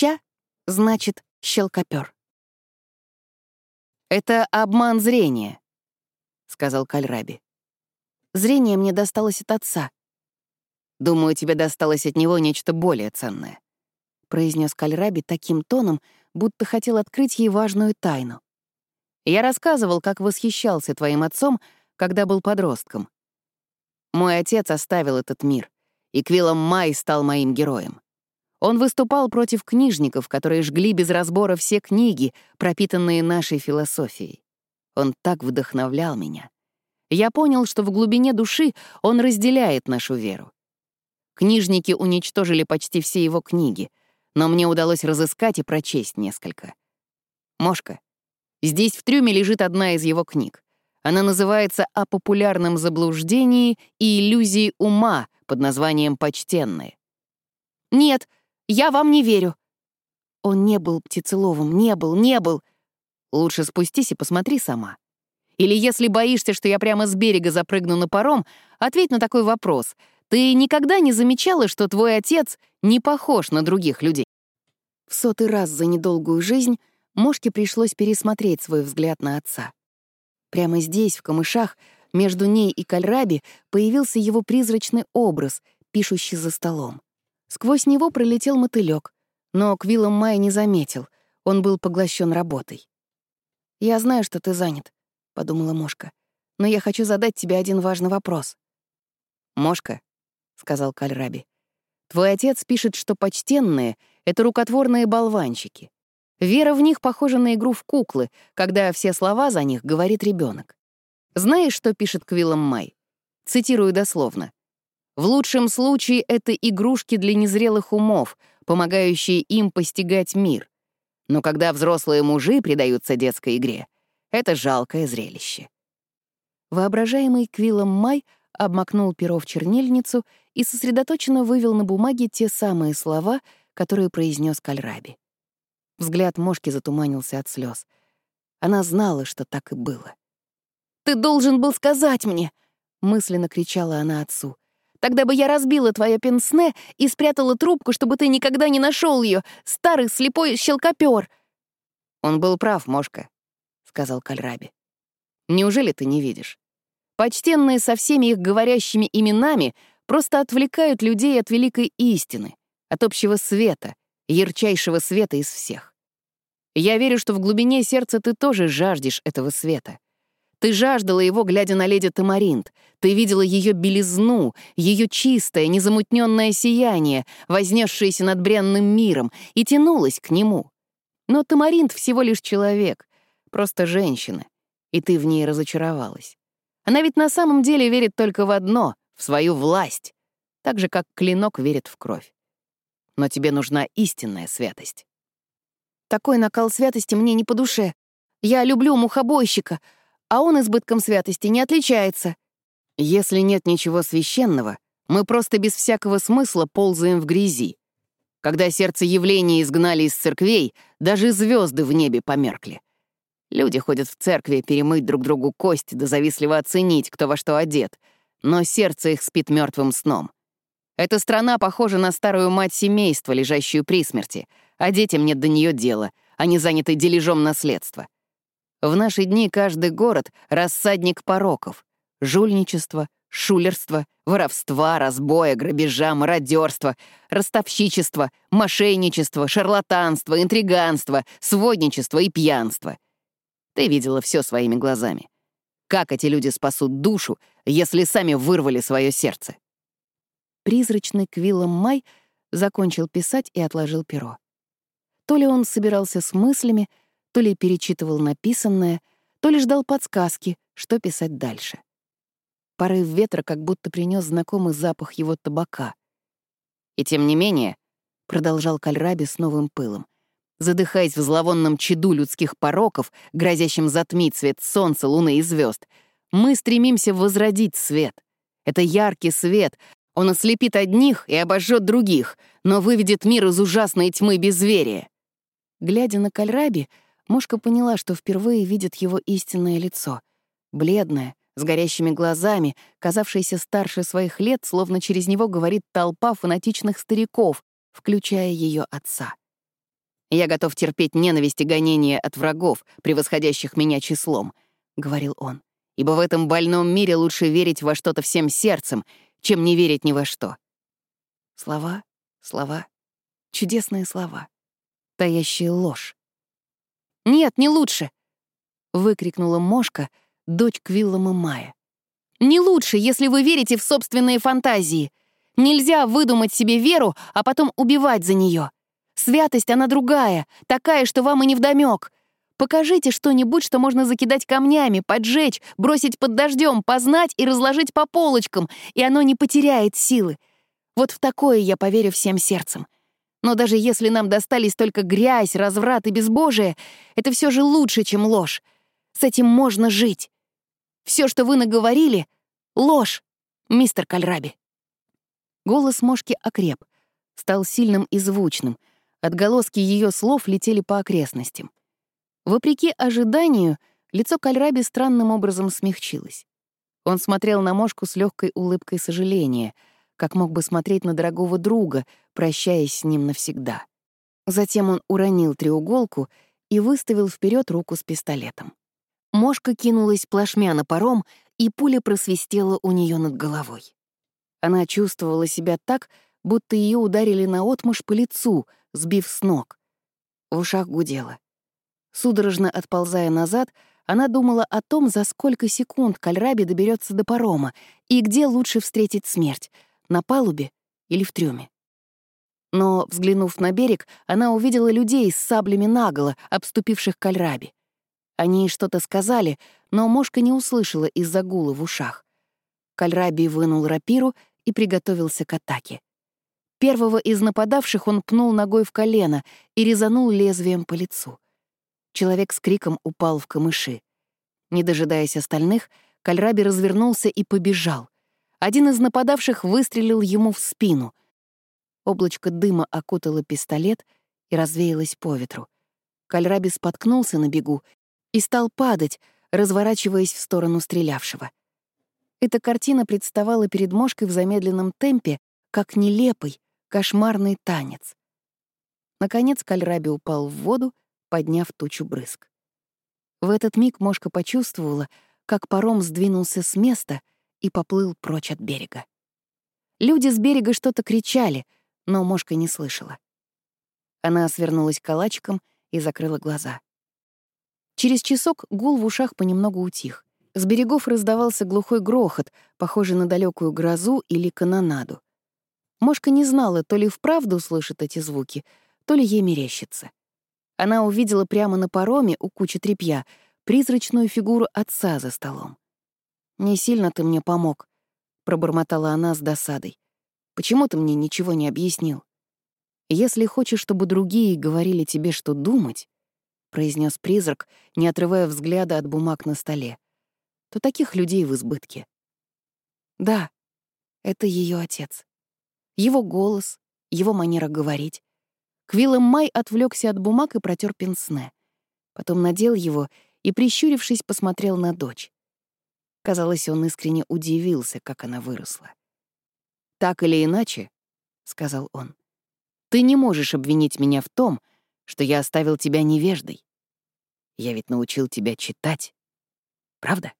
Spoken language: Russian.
«Ща» значит «щелкопер». «Это обман зрения», — сказал Кальраби. «Зрение мне досталось от отца». «Думаю, тебе досталось от него нечто более ценное», — произнес Кальраби таким тоном, будто хотел открыть ей важную тайну. «Я рассказывал, как восхищался твоим отцом, когда был подростком. Мой отец оставил этот мир, и Квиллом Май стал моим героем. Он выступал против книжников, которые жгли без разбора все книги, пропитанные нашей философией. Он так вдохновлял меня. Я понял, что в глубине души он разделяет нашу веру. Книжники уничтожили почти все его книги, но мне удалось разыскать и прочесть несколько. Мошка, здесь в трюме лежит одна из его книг. Она называется «О популярном заблуждении и иллюзии ума» под названием «Почтенные». «Нет, я вам не верю». Он не был птицеловым, не был, не был. Лучше спустись и посмотри сама. Или если боишься, что я прямо с берега запрыгну на паром, ответь на такой вопрос. Ты никогда не замечала, что твой отец не похож на других людей? В сотый раз за недолгую жизнь Мошке пришлось пересмотреть свой взгляд на отца. Прямо здесь, в камышах, между ней и Кальраби, появился его призрачный образ, пишущий за столом. Сквозь него пролетел мотылёк, но Квиллом Май не заметил, он был поглощен работой. «Я знаю, что ты занят», — подумала Мошка, «но я хочу задать тебе один важный вопрос». «Мошка», — сказал Кальраби, «твой отец пишет, что почтенные — это рукотворные болванчики. Вера в них похожа на игру в куклы, когда все слова за них говорит ребенок. Знаешь, что пишет Квиллом Май? Цитирую дословно. «В лучшем случае это игрушки для незрелых умов, помогающие им постигать мир. Но когда взрослые мужи предаются детской игре, это жалкое зрелище». Воображаемый Квиллом Май обмакнул перо в чернильницу и сосредоточенно вывел на бумаге те самые слова, которые произнес Кальраби. Взгляд Мошки затуманился от слез. Она знала, что так и было. «Ты должен был сказать мне!» — мысленно кричала она отцу. «Тогда бы я разбила твое пенсне и спрятала трубку, чтобы ты никогда не нашел ее, старый слепой щелкопер!» «Он был прав, Мошка», — сказал Кальраби. «Неужели ты не видишь? Почтенные со всеми их говорящими именами просто отвлекают людей от великой истины, от общего света, ярчайшего света из всех. Я верю, что в глубине сердца ты тоже жаждешь этого света. Ты жаждала его, глядя на леди Тамаринт. Ты видела ее белизну, ее чистое, незамутненное сияние, вознесшееся над бренным миром, и тянулась к нему. Но Тамаринт всего лишь человек, просто женщина, и ты в ней разочаровалась. Она ведь на самом деле верит только в одно — в свою власть, так же, как клинок верит в кровь. Но тебе нужна истинная святость. Такой накал святости мне не по душе. Я люблю мухобойщика, а он избытком святости не отличается. Если нет ничего священного, мы просто без всякого смысла ползаем в грязи. Когда сердце явления изгнали из церквей, даже звезды в небе померкли. Люди ходят в церкви перемыть друг другу кости да завистливо оценить, кто во что одет, но сердце их спит мертвым сном. Эта страна похожа на старую мать семейства, лежащую при смерти — а детям нет до нее дела, они заняты дележом наследства. В наши дни каждый город — рассадник пороков. Жульничество, шулерство, воровства, разбоя, грабежа, мародерство, ростовщичество, мошенничество, шарлатанство, интриганство, сводничество и пьянство. Ты видела все своими глазами. Как эти люди спасут душу, если сами вырвали свое сердце? Призрачный Квиллом Май закончил писать и отложил перо. То ли он собирался с мыслями, то ли перечитывал написанное, то ли ждал подсказки, что писать дальше. Порыв ветра как будто принес знакомый запах его табака. «И тем не менее», — продолжал Кальраби с новым пылом, задыхаясь в зловонном чаду людских пороков, грозящим затмить свет солнца, луны и звезд, мы стремимся возродить свет. Это яркий свет, он ослепит одних и обожжет других, но выведет мир из ужасной тьмы безверия. Глядя на Кальраби, Мушка поняла, что впервые видит его истинное лицо. Бледное, с горящими глазами, казавшееся старше своих лет, словно через него говорит толпа фанатичных стариков, включая ее отца. Я готов терпеть ненависть и гонения от врагов, превосходящих меня числом», — говорил он. «Ибо в этом больном мире лучше верить во что-то всем сердцем, чем не верить ни во что». Слова, слова, чудесные слова, таящие ложь. «Нет, не лучше!» — выкрикнула Мошка, дочь Квиллама Мая. «Не лучше, если вы верите в собственные фантазии. Нельзя выдумать себе веру, а потом убивать за нее. Святость, она другая, такая, что вам и не вдомек. Покажите что-нибудь, что можно закидать камнями, поджечь, бросить под дождем, познать и разложить по полочкам, и оно не потеряет силы. Вот в такое я поверю всем сердцем. Но даже если нам достались только грязь, разврат и безбожие, это все же лучше, чем ложь. С этим можно жить. Все, что вы наговорили — ложь, мистер Кальраби. Голос Мошки окреп, стал сильным и звучным. Отголоски ее слов летели по окрестностям. Вопреки ожиданию, лицо Кальраби странным образом смягчилось. Он смотрел на Мошку с легкой улыбкой сожаления, как мог бы смотреть на дорогого друга, прощаясь с ним навсегда. Затем он уронил треуголку и выставил вперед руку с пистолетом. Мошка кинулась плашмя на паром, и пуля просвистела у нее над головой. Она чувствовала себя так, будто ее ударили наотмашь по лицу, сбив с ног. В ушах гудело. Судорожно отползая назад, она думала о том, за сколько секунд Кальраби доберется до парома и где лучше встретить смерть — на палубе или в трюме. Но, взглянув на берег, она увидела людей с саблями наголо, обступивших Кальраби. Они что-то сказали, но Мошка не услышала из-за гула в ушах. Кальраби вынул рапиру и приготовился к атаке. Первого из нападавших он пнул ногой в колено и резанул лезвием по лицу. Человек с криком упал в камыши. Не дожидаясь остальных, Кальраби развернулся и побежал. Один из нападавших выстрелил ему в спину. Облачко дыма окутало пистолет и развеялось по ветру. Кальраби споткнулся на бегу и стал падать, разворачиваясь в сторону стрелявшего. Эта картина представала перед мошкой в замедленном темпе, как нелепый, кошмарный танец. Наконец Кальраби упал в воду, подняв тучу брызг. В этот миг мошка почувствовала, как паром сдвинулся с места и поплыл прочь от берега. Люди с берега что-то кричали, но мошка не слышала. Она свернулась калачиком и закрыла глаза. Через часок гул в ушах понемногу утих. С берегов раздавался глухой грохот, похожий на далекую грозу или канонаду. Мошка не знала, то ли вправду слышит эти звуки, то ли ей мерещится. Она увидела прямо на пароме у кучи тряпья призрачную фигуру отца за столом. «Не сильно ты мне помог», — пробормотала она с досадой. «Почему ты мне ничего не объяснил? Если хочешь, чтобы другие говорили тебе, что думать», — произнес призрак, не отрывая взгляда от бумаг на столе, — то таких людей в избытке. Да, это ее отец. Его голос, его манера говорить. Квиллем Май отвлекся от бумаг и протер пенсне. Потом надел его и, прищурившись, посмотрел на дочь. Казалось, он искренне удивился, как она выросла. «Так или иначе», — сказал он, — «ты не можешь обвинить меня в том, что я оставил тебя невеждой. Я ведь научил тебя читать. Правда?»